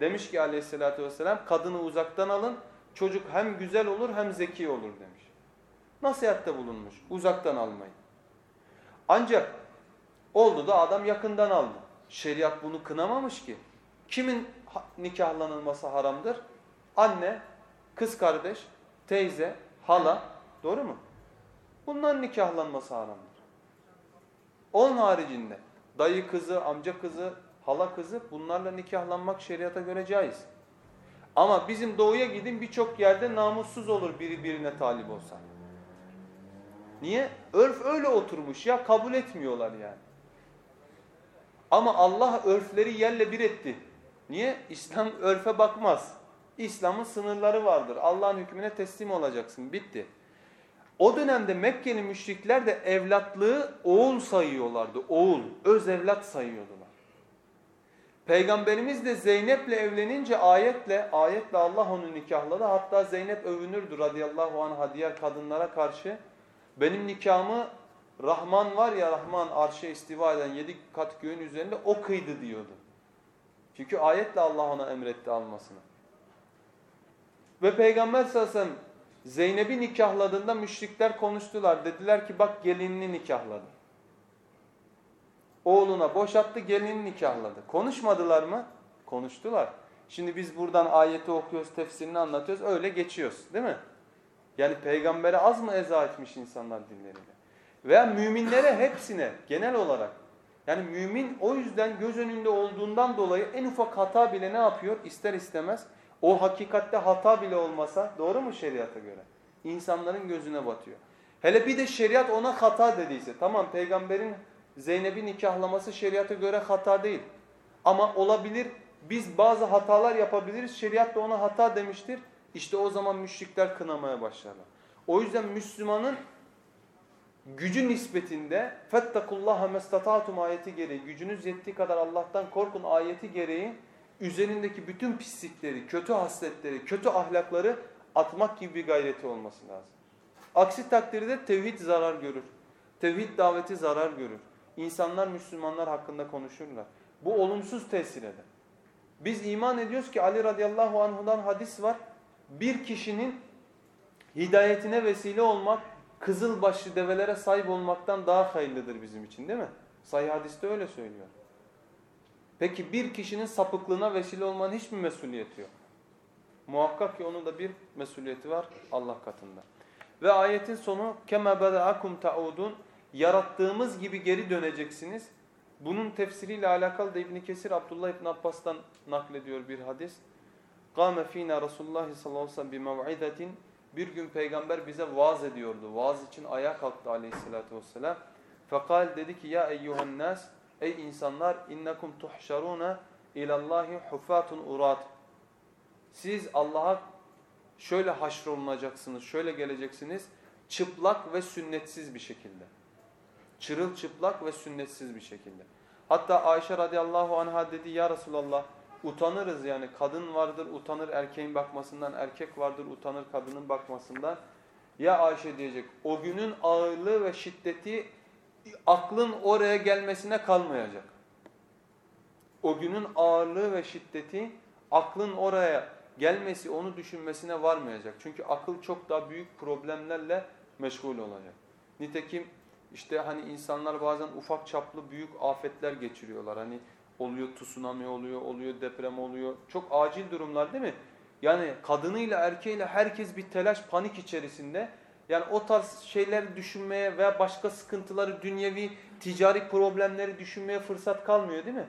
Demiş ki aleyhissalatü vesselam kadını uzaktan alın. Çocuk hem güzel olur hem zeki olur demiş. Nasihatte bulunmuş. Uzaktan almayı. Ancak oldu da adam yakından aldı. Şeriat bunu kınamamış ki. Kimin nikahlanılması haramdır? Anne, kız kardeş, teyze, hala. Doğru mu? Bunların nikahlanması haramdır. Onun haricinde dayı kızı, amca kızı, hala kızı bunlarla nikahlanmak şeriata göre caiz. Ama bizim doğuya gidin birçok yerde namussuz olur biri birine talip olsa. Niye? Örf öyle oturmuş ya kabul etmiyorlar yani. Ama Allah örfleri yerle bir etti. Niye? İslam örfe bakmaz. İslam'ın sınırları vardır. Allah'ın hükmüne teslim olacaksın. Bitti. O dönemde Mekkeli müşrikler de evlatlığı oğul sayıyorlardı. Oğul, öz evlat sayıyordular. Peygamberimiz de Zeynep'le evlenince ayetle, ayetle Allah onu nikahladı. Hatta Zeynep övünürdü radıyallahu anha diğer kadınlara karşı. Benim nikahımı Rahman var ya Rahman arşa istiva eden yedi kat göğün üzerinde o kıydı diyordu. Çünkü ayetle Allah ona emretti almasını. Ve Peygamber sallallahu aleyhi ve sellem Zeynep'i nikahladığında müşrikler konuştular. Dediler ki bak gelinini nikahladı. Oğluna boşattı gelinini nikahladı. Konuşmadılar mı? Konuştular. Şimdi biz buradan ayeti okuyoruz, tefsirini anlatıyoruz. Öyle geçiyoruz değil mi? Yani peygambere az mı eza etmiş insanlar dinleriyle? Veya müminlere hepsine genel olarak. Yani mümin o yüzden göz önünde olduğundan dolayı en ufak hata bile ne yapıyor? İster istemez o hakikatte hata bile olmasa doğru mu şeriata göre? İnsanların gözüne batıyor. Hele bir de şeriat ona hata dediyse tamam peygamberin Zeynep'i nikahlaması şeriata göre hata değil. Ama olabilir biz bazı hatalar yapabiliriz şeriat da ona hata demiştir. İşte o zaman müşrikler kınamaya başlarlar. O yüzden Müslümanın gücü nispetinde fettakullaha mestatatum ayeti gereği gücünüz yettiği kadar Allah'tan korkun ayeti gereği üzerindeki bütün pislikleri, kötü hasletleri, kötü ahlakları atmak gibi bir gayreti olması lazım. Aksi takdirde tevhid zarar görür. Tevhid daveti zarar görür. İnsanlar Müslümanlar hakkında konuşurlar. Bu olumsuz tesir eder. Biz iman ediyoruz ki Ali radıyallahu anhudan hadis var. Bir kişinin hidayetine vesile olmak, kızıl başlı develere sahip olmaktan daha hayırlıdır bizim için değil mi? Sahih hadiste öyle söylüyor. Peki bir kişinin sapıklığına vesile olmanın hiç mi mesuliyeti yok? Muhakkak ki onun da bir mesuliyeti var Allah katında. Ve ayetin sonu kema bedaakum taudun yarattığımız gibi geri döneceksiniz. Bunun tefsiriyle alakalı da İbn Kesir Abdullah İbn Abbas'tan naklediyor bir hadis. Kâme fînâ Resulullah sallallahu aleyhi ve sellem bir gün peygamber bize vaaz ediyordu. Vaaz için ayağa kalktı aleyhissalatü vesselam. Fekal dedi ki ya eyyuhen nas ey insanlar innekum tuhşaruna ilallahi hufatun urat. Siz Allah'a şöyle haşrolunacaksınız, şöyle geleceksiniz. Çıplak ve sünnetsiz bir şekilde. Çırılçıplak ve sünnetsiz bir şekilde. Hatta Ayşe radıyallahu anha dedi ya Resulallah utanırız yani kadın vardır utanır erkeğin bakmasından, erkek vardır utanır kadının bakmasından. Ya Ayşe diyecek o günün ağırlığı ve şiddeti aklın oraya gelmesine kalmayacak. O günün ağırlığı ve şiddeti aklın oraya gelmesi, onu düşünmesine varmayacak. Çünkü akıl çok daha büyük problemlerle meşgul olacak. Nitekim işte hani insanlar bazen ufak çaplı büyük afetler geçiriyorlar. Hani oluyor tsunami oluyor, oluyor deprem oluyor. Çok acil durumlar değil mi? Yani kadınıyla erkeğiyle herkes bir telaş, panik içerisinde. Yani o tarz şeyler düşünmeye veya başka sıkıntıları, dünyevi, ticari problemleri düşünmeye fırsat kalmıyor değil mi?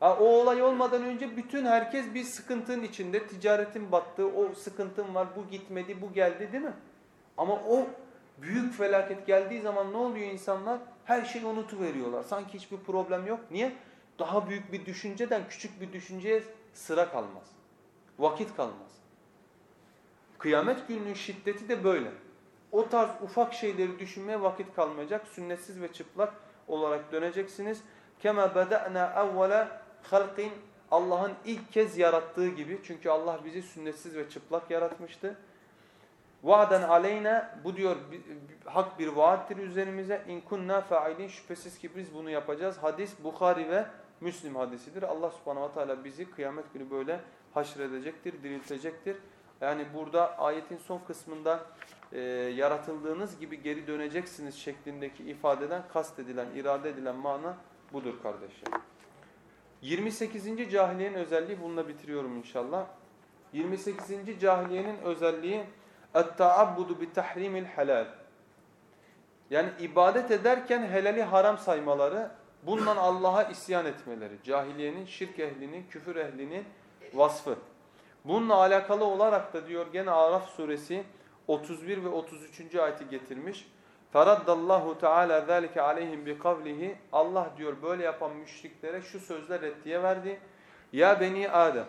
Ha, o olay olmadan önce bütün herkes bir sıkıntının içinde. Ticaretin battığı, o sıkıntın var, bu gitmedi, bu geldi değil mi? Ama o büyük felaket geldiği zaman ne oluyor insanlar? Her şeyi unutuveriyorlar. Sanki hiçbir problem yok. Niye? Daha büyük bir düşünceden küçük bir düşünceye sıra kalmaz. Vakit kalmaz. Kıyamet gününün şiddeti de böyle. O tarz ufak şeyleri düşünmeye vakit kalmayacak. Sünnetsiz ve çıplak olarak döneceksiniz. Kema beda'na evvela halqin Allah'ın ilk kez yarattığı gibi. Çünkü Allah bizi sünnetsiz ve çıplak yaratmıştı. Va'den aleyna bu diyor hak bir vaattir üzerimize. İn kunna fa'ilin şüphesiz ki biz bunu yapacağız. Hadis Bukhari ve Müslim hadisidir. Allah subhanahu wa ta'ala bizi kıyamet günü böyle haşredecektir, diriltecektir. Yani burada ayetin son kısmında e, yaratıldığınız gibi geri döneceksiniz şeklindeki ifadeden kastedilen, irade edilen mana budur kardeşler. 28. cahiliyenin özelliği bununla bitiriyorum inşallah. 28. cahiliyenin özelliği اَتَّعَبُّدُ بِتَحْرِيمِ الْحَلَالِ Yani ibadet ederken helali haram saymaları, bundan Allah'a isyan etmeleri. Cahiliyenin, şirk ehlinin, küfür ehlinin vasfı. Bununla alakalı olarak da diyor gene Araf suresi 31 ve 33. ayeti getirmiş. Feraddallahu Teala zalike aleyhim bi kavlihi Allah diyor böyle yapan müşriklere şu sözler reddiye verdi. Ya beni Adem.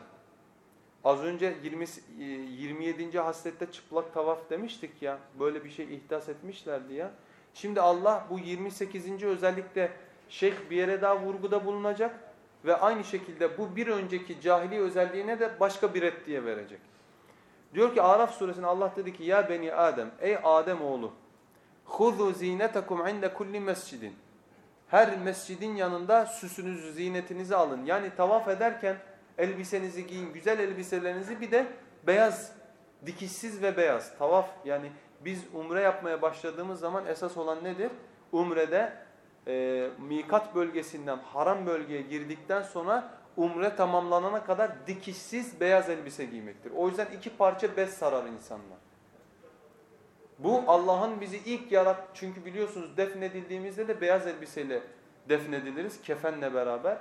Az önce 20, 27. haslette çıplak tavaf demiştik ya. Böyle bir şey ihdas etmişlerdi ya. Şimdi Allah bu 28. özellikle şeyh bir yere daha vurguda bulunacak. ve aynı şekilde bu bir önceki cahili özelliğine de başka bir reddiye verecek. Diyor ki Araf suresinde Allah dedi ki ya beni Adem ey Adem oğlu huzu zinetakum inde kulli mescidin her mescidin yanında süsünüzü, zinetinizi alın. Yani tavaf ederken elbisenizi giyin, güzel elbiselerinizi bir de beyaz, dikişsiz ve beyaz. Tavaf yani biz umre yapmaya başladığımız zaman esas olan nedir? Umrede e, mikat bölgesinden haram bölgeye girdikten sonra umre tamamlanana kadar dikişsiz beyaz elbise giymektir. O yüzden iki parça bez sarar insanlar. Bu Allah'ın bizi ilk yarat çünkü biliyorsunuz defnedildiğimizde de beyaz elbiseyle defnediliriz kefenle beraber.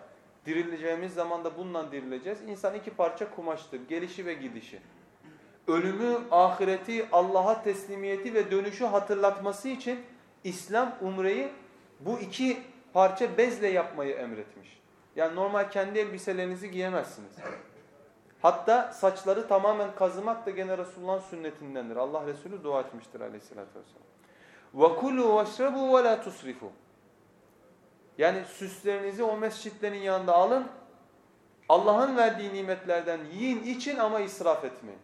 Dirileceğimiz zaman da bundan dirileceğiz. İnsan iki parça kumaştır. Gelişi ve gidişi. Ölümü, ahireti, Allah'a teslimiyeti ve dönüşü hatırlatması için İslam umreyi bu iki parça bezle yapmayı emretmiş. Yani normal kendi elbiselerinizi giyemezsiniz. Hatta saçları tamamen kazımak da gene Resulullah'ın sünnetindendir. Allah Resulü dua etmiştir aleyhissalatü vesselam. وَكُلُوا وَاشْرَبُوا وَلَا تُسْرِفُوا Yani süslerinizi o mescitlerin yanında alın. Allah'ın verdiği nimetlerden yiyin için ama israf etmeyin.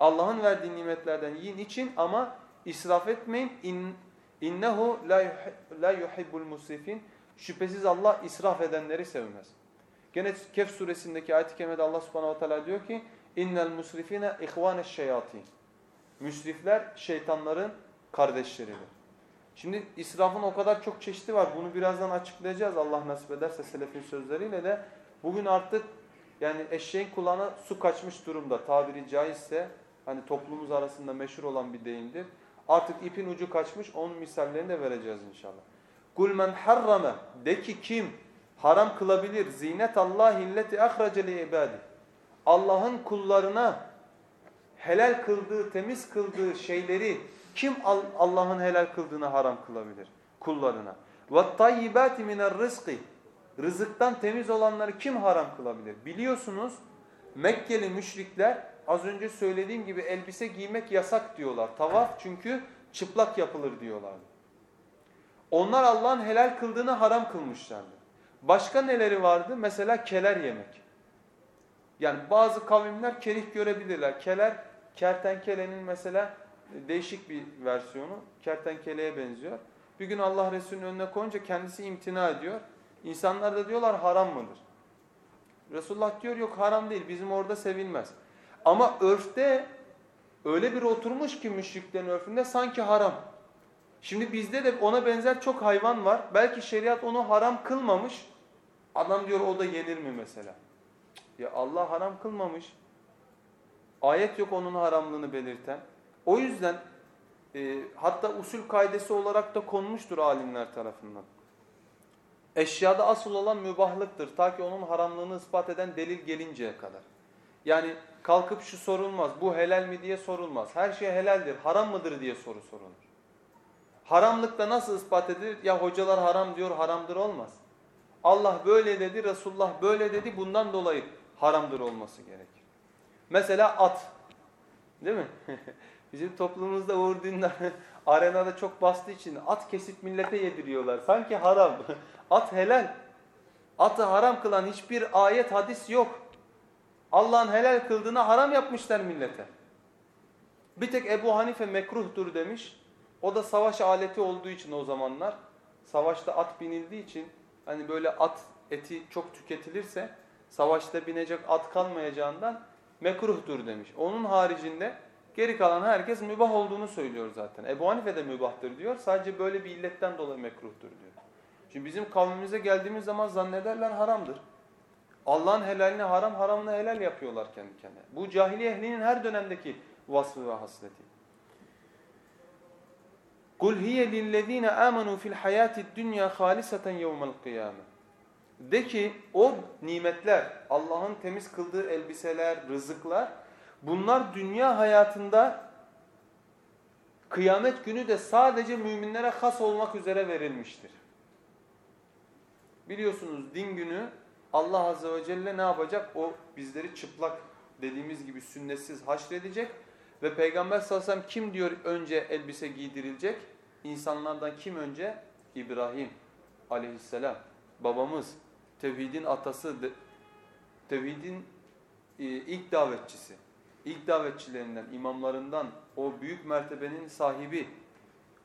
Allah'ın verdiği nimetlerden yiyin için ama israf etmeyin. İn, innehu la yuhibbul musrifin. Şüphesiz Allah israf edenleri sevmez. Gene Kehf suresindeki ayet-i kerimede Allah subhanahu wa ta'ala diyor ki innel musrifine ihvaneş şeyatin. Müsrifler şeytanların kardeşleridir. Şimdi israfın o kadar çok çeşidi var. Bunu birazdan açıklayacağız Allah nasip ederse selefin sözleriyle de. Bugün artık yani eşeğin kulağına su kaçmış durumda. Tabiri caizse hani toplumumuz arasında meşhur olan bir deyimdir. Artık ipin ucu kaçmış. Onun misallerini de vereceğiz inşallah. Kul men harrame de ki kim haram kılabilir zinet Allah illeti ahrace li ibadi. Allah'ın kullarına helal kıldığı, temiz kıldığı şeyleri kim Allah'ın helal kıldığını haram kılabilir kullarına? Ve tayyibati miner rizqi. Rızıktan temiz olanları kim haram kılabilir? Biliyorsunuz Mekkeli müşrikler az önce söylediğim gibi elbise giymek yasak diyorlar. Tavaf çünkü çıplak yapılır diyorlardı. Onlar Allah'ın helal kıldığını haram kılmışlardı. Başka neleri vardı? Mesela keler yemek. Yani bazı kavimler kerih görebilirler. Keler kertenkelenin mesela değişik bir versiyonu. Kertenkeleye benziyor. Bir gün Allah Resulü'nün önüne koyunca kendisi imtina ediyor. İnsanlar da diyorlar haram mıdır? Resulullah diyor yok haram değil bizim orada sevilmez. Ama örfte öyle bir oturmuş ki müşriklerin örfünde sanki haram. Şimdi bizde de ona benzer çok hayvan var. Belki şeriat onu haram kılmamış. Adam diyor o da yenir mi mesela? Ya Allah haram kılmamış. Ayet yok onun haramlığını belirten. O yüzden e, hatta usul kaidesi olarak da konmuştur alimler tarafından. Eşyada asıl olan mübahlıktır. Ta ki onun haramlığını ispat eden delil gelinceye kadar. Yani kalkıp şu sorulmaz, bu helal mi diye sorulmaz. Her şey helaldir, haram mıdır diye soru sorulur. Haramlıkta nasıl ispat edilir? Ya hocalar haram diyor, haramdır olmaz. Allah böyle dedi, Resulullah böyle dedi. Bundan dolayı haramdır olması gerekir. Mesela at. Değil mi? Bizim toplumumuzda Uğur Dündar arenada çok bastığı için at kesip millete yediriyorlar. Sanki haram. At helal. Atı haram kılan hiçbir ayet, hadis yok. Allah'ın helal kıldığını haram yapmışlar millete. Bir tek Ebu Hanife mekruhtur demiş. O da savaş aleti olduğu için o zamanlar. Savaşta at binildiği için hani böyle at eti çok tüketilirse savaşta binecek at kalmayacağından mekruhtur demiş. Onun haricinde geri kalan herkes mübah olduğunu söylüyor zaten. Ebu Hanife de mübahtır diyor. Sadece böyle bir illetten dolayı mekruhtur diyor. Şimdi bizim kavmimize geldiğimiz zaman zannederler haramdır. Allah'ın helalini haram, haramını helal yapıyorlar kendi kendine. Bu cahiliye ehlinin her dönemdeki vasfı ve hasleti. Kul hiye lillezine amenu fil hayati dunya haliseten yevmel kıyame. De ki o nimetler, Allah'ın temiz kıldığı elbiseler, rızıklar bunlar dünya hayatında kıyamet günü de sadece müminlere has olmak üzere verilmiştir. Biliyorsunuz din günü Allah Azze ve Celle ne yapacak? O bizleri çıplak dediğimiz gibi sünnetsiz haşredecek. Ve Peygamber sallallahu aleyhi ve sellem kim diyor önce elbise giydirilecek? İnsanlardan kim önce? İbrahim aleyhisselam. Babamız tevhidin atası, tevhidin e, ilk davetçisi, ilk davetçilerinden, imamlarından, o büyük mertebenin sahibi,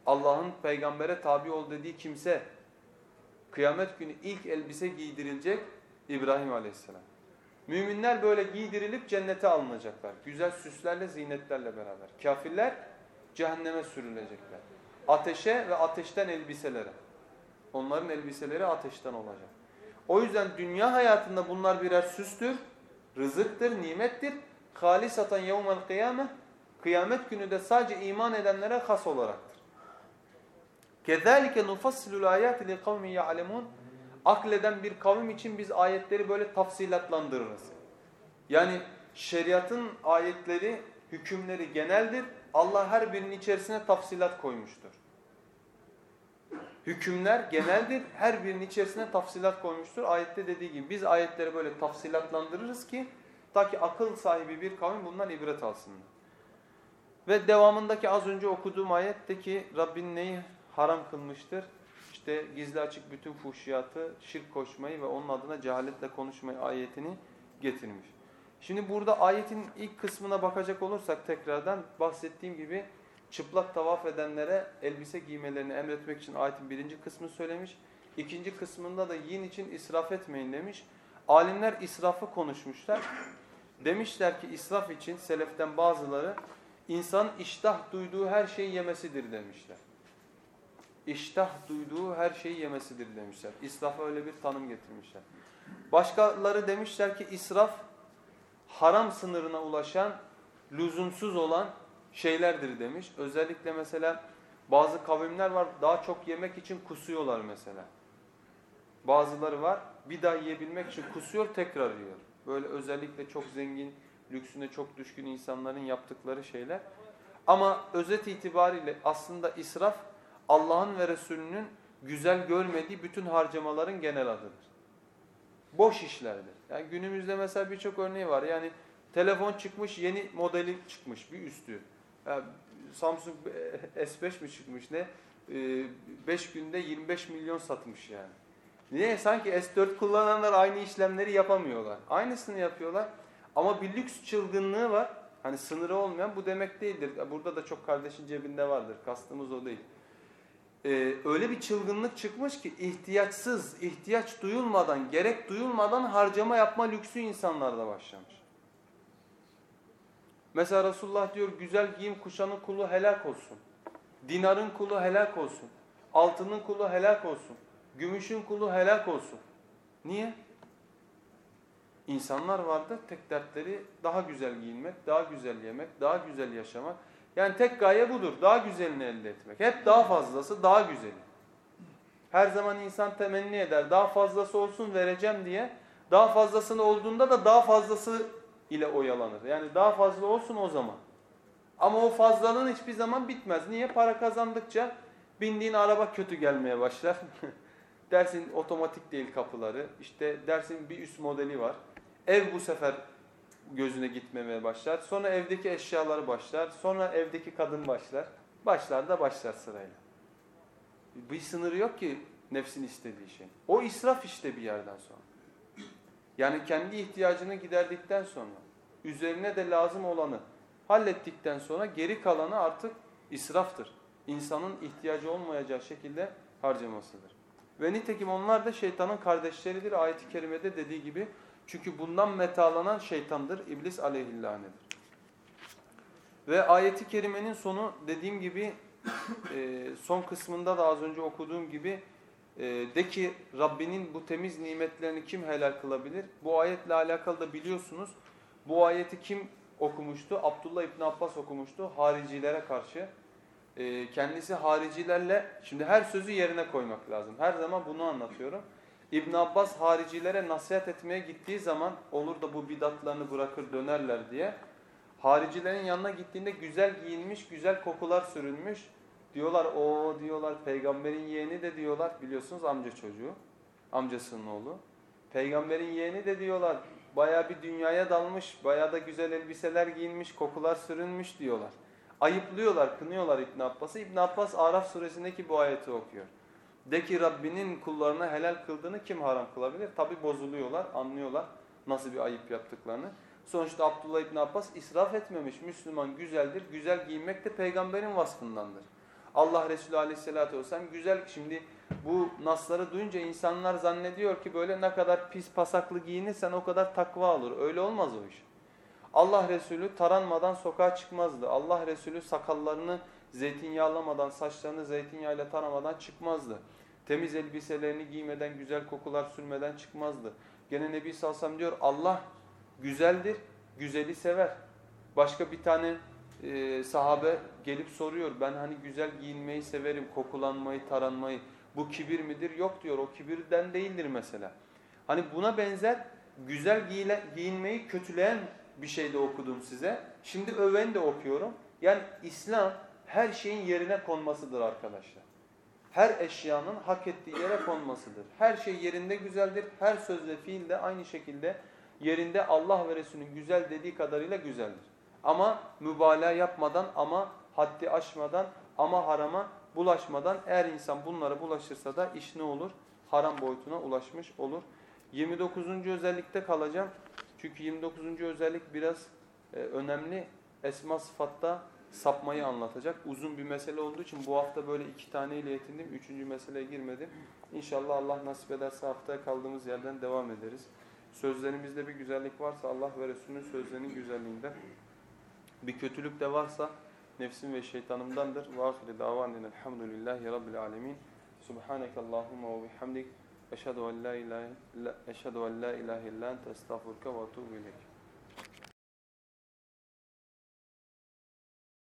Allah'ın peygambere tabi ol dediği kimse, kıyamet günü ilk elbise giydirilecek İbrahim aleyhisselam. Müminler böyle giydirilip cennete alınacaklar. Güzel süslerle, zinetlerle beraber. Kafirler cehenneme sürülecekler. Ateşe ve ateşten elbiselere. Onların elbiseleri ateşten olacak. O yüzden dünya hayatında bunlar birer süstür, rızıktır, nimettir. Halisatan yevmel kıyame. Kıyamet günü de sadece iman edenlere has olaraktır. Kezalike nufassilul ayati li kavmin ya'lemun. Akleden bir kavim için biz ayetleri böyle tafsilatlandırırız. Yani şeriatın ayetleri, hükümleri geneldir. Allah her birinin içerisine tafsilat koymuştur. Hükümler geneldir. Her birinin içerisine tafsilat koymuştur. Ayette dediği gibi biz ayetleri böyle tafsilatlandırırız ki ta ki akıl sahibi bir kavim bundan ibret alsınlar. Ve devamındaki az önce okuduğum ayetteki Rabbin neyi haram kılmıştır? İşte gizli açık bütün fuhşiyatı, şirk koşmayı ve onun adına cehaletle konuşmayı ayetini getirmiş. Şimdi burada ayetin ilk kısmına bakacak olursak tekrardan bahsettiğim gibi çıplak tavaf edenlere elbise giymelerini emretmek için ayetin birinci kısmını söylemiş. İkinci kısmında da yiyin için israf etmeyin demiş. Alimler israfı konuşmuşlar. Demişler ki israf için seleften bazıları insan iştah duyduğu her şeyi yemesidir demişler. İştah duyduğu her şeyi yemesidir demişler. İsrafa öyle bir tanım getirmişler. Başkaları demişler ki israf haram sınırına ulaşan, lüzumsuz olan şeylerdir demiş. Özellikle mesela bazı kavimler var daha çok yemek için kusuyorlar mesela. Bazıları var bir daha yiyebilmek için kusuyor tekrar yiyor. Böyle özellikle çok zengin, lüksüne çok düşkün insanların yaptıkları şeyler. Ama özet itibariyle aslında israf Allah'ın ve Resulünün güzel görmediği bütün harcamaların genel adıdır. Boş işlerdir. Yani günümüzde mesela birçok örneği var. Yani telefon çıkmış, yeni modeli çıkmış bir üstü. Yani Samsung S5 mi çıkmış ne? 5 ee, günde 25 milyon satmış yani. Niye? Sanki S4 kullananlar aynı işlemleri yapamıyorlar. Aynısını yapıyorlar. Ama bir lüks çılgınlığı var. Hani sınırı olmayan bu demek değildir. Burada da çok kardeşin cebinde vardır. Kastımız o değil e, öyle bir çılgınlık çıkmış ki ihtiyaçsız, ihtiyaç duyulmadan, gerek duyulmadan harcama yapma lüksü insanlarda başlamış. Mesela Resulullah diyor güzel giyim kuşanın kulu helak olsun. Dinarın kulu helak olsun. Altının kulu helak olsun. Gümüşün kulu helak olsun. Niye? İnsanlar vardı tek dertleri daha güzel giyinmek, daha güzel yemek, daha güzel yaşamak. Yani tek gaye budur. Daha güzelini elde etmek. Hep daha fazlası, daha güzeli. Her zaman insan temenni eder. Daha fazlası olsun vereceğim diye. Daha fazlasını olduğunda da daha fazlası ile oyalanır. Yani daha fazla olsun o zaman. Ama o fazlalığın hiçbir zaman bitmez. Niye? Para kazandıkça bindiğin araba kötü gelmeye başlar. dersin otomatik değil kapıları. İşte dersin bir üst modeli var. Ev bu sefer gözüne gitmemeye başlar. Sonra evdeki eşyaları başlar. Sonra evdeki kadın başlar. Başlar da başlar sırayla. Bir sınırı yok ki nefsin istediği şey. O israf işte bir yerden sonra. Yani kendi ihtiyacını giderdikten sonra üzerine de lazım olanı hallettikten sonra geri kalanı artık israftır. İnsanın ihtiyacı olmayacağı şekilde harcamasıdır. Ve nitekim onlar da şeytanın kardeşleridir. Ayet-i kerimede dediği gibi çünkü bundan metalanan şeytandır. İblis aleyhillanedir. Ve ayeti kerimenin sonu dediğim gibi e, son kısmında da az önce okuduğum gibi de ki Rabbinin bu temiz nimetlerini kim helal kılabilir? Bu ayetle alakalı da biliyorsunuz. Bu ayeti kim okumuştu? Abdullah İbni Abbas okumuştu haricilere karşı. E, kendisi haricilerle, şimdi her sözü yerine koymak lazım. Her zaman bunu anlatıyorum. İbn Abbas haricilere nasihat etmeye gittiği zaman olur da bu bidatlarını bırakır dönerler diye haricilerin yanına gittiğinde güzel giyinmiş, güzel kokular sürülmüş. Diyorlar o diyorlar peygamberin yeğeni de diyorlar biliyorsunuz amca çocuğu, amcasının oğlu. Peygamberin yeğeni de diyorlar baya bir dünyaya dalmış, baya da güzel elbiseler giyinmiş, kokular sürünmüş diyorlar. Ayıplıyorlar, kınıyorlar İbn Abbas'ı. İbn Abbas Araf suresindeki bu ayeti okuyor. De ki Rabbinin kullarına helal kıldığını kim haram kılabilir? Tabi bozuluyorlar, anlıyorlar nasıl bir ayıp yaptıklarını. Sonuçta Abdullah İbni Abbas israf etmemiş. Müslüman güzeldir. Güzel giyinmek de peygamberin vasfındandır. Allah Resulü Aleyhisselatü vesselam güzel. Şimdi bu nasları duyunca insanlar zannediyor ki böyle ne kadar pis pasaklı giyinirsen o kadar takva olur. Öyle olmaz o iş. Allah Resulü taranmadan sokağa çıkmazdı. Allah Resulü sakallarını zeytinyağlamadan, saçlarını zeytinyağıyla taramadan çıkmazdı. Temiz elbiselerini giymeden, güzel kokular sürmeden çıkmazdı. Gene Nebi Salsam diyor Allah güzeldir, güzeli sever. Başka bir tane e, sahabe gelip soruyor ben hani güzel giyinmeyi severim, kokulanmayı, taranmayı. Bu kibir midir? Yok diyor o kibirden değildir mesela. Hani buna benzer güzel giyile, giyinmeyi kötüleyen bir şey de okudum size. Şimdi öven de okuyorum. Yani İslam her şeyin yerine konmasıdır arkadaşlar. Her eşyanın hak ettiği yere konmasıdır. Her şey yerinde güzeldir. Her söz ve fiil de aynı şekilde yerinde Allah ve Resulünün güzel dediği kadarıyla güzeldir. Ama mübalağa yapmadan ama haddi aşmadan ama harama bulaşmadan eğer insan bunlara bulaşırsa da iş ne olur? Haram boyutuna ulaşmış olur. 29. özellikte kalacağım. Çünkü 29. özellik biraz e, önemli. Esma sıfatta sapmayı anlatacak. Uzun bir mesele olduğu için bu hafta böyle iki taneyle yetindim. Üçüncü meseleye girmedim. İnşallah Allah nasip ederse haftaya kaldığımız yerden devam ederiz. Sözlerimizde bir güzellik varsa Allah ve Resulünün sözlerinin güzelliğinden. Bir kötülük de varsa nefsim ve şeytanımdandır. Ve ahire davanin elhamdülillahi rabbil alemin. Subhaneke Allahumma ve bihamdik. Eşhedü en la ilahe illa ente estağfurke ve etûbü ileyk.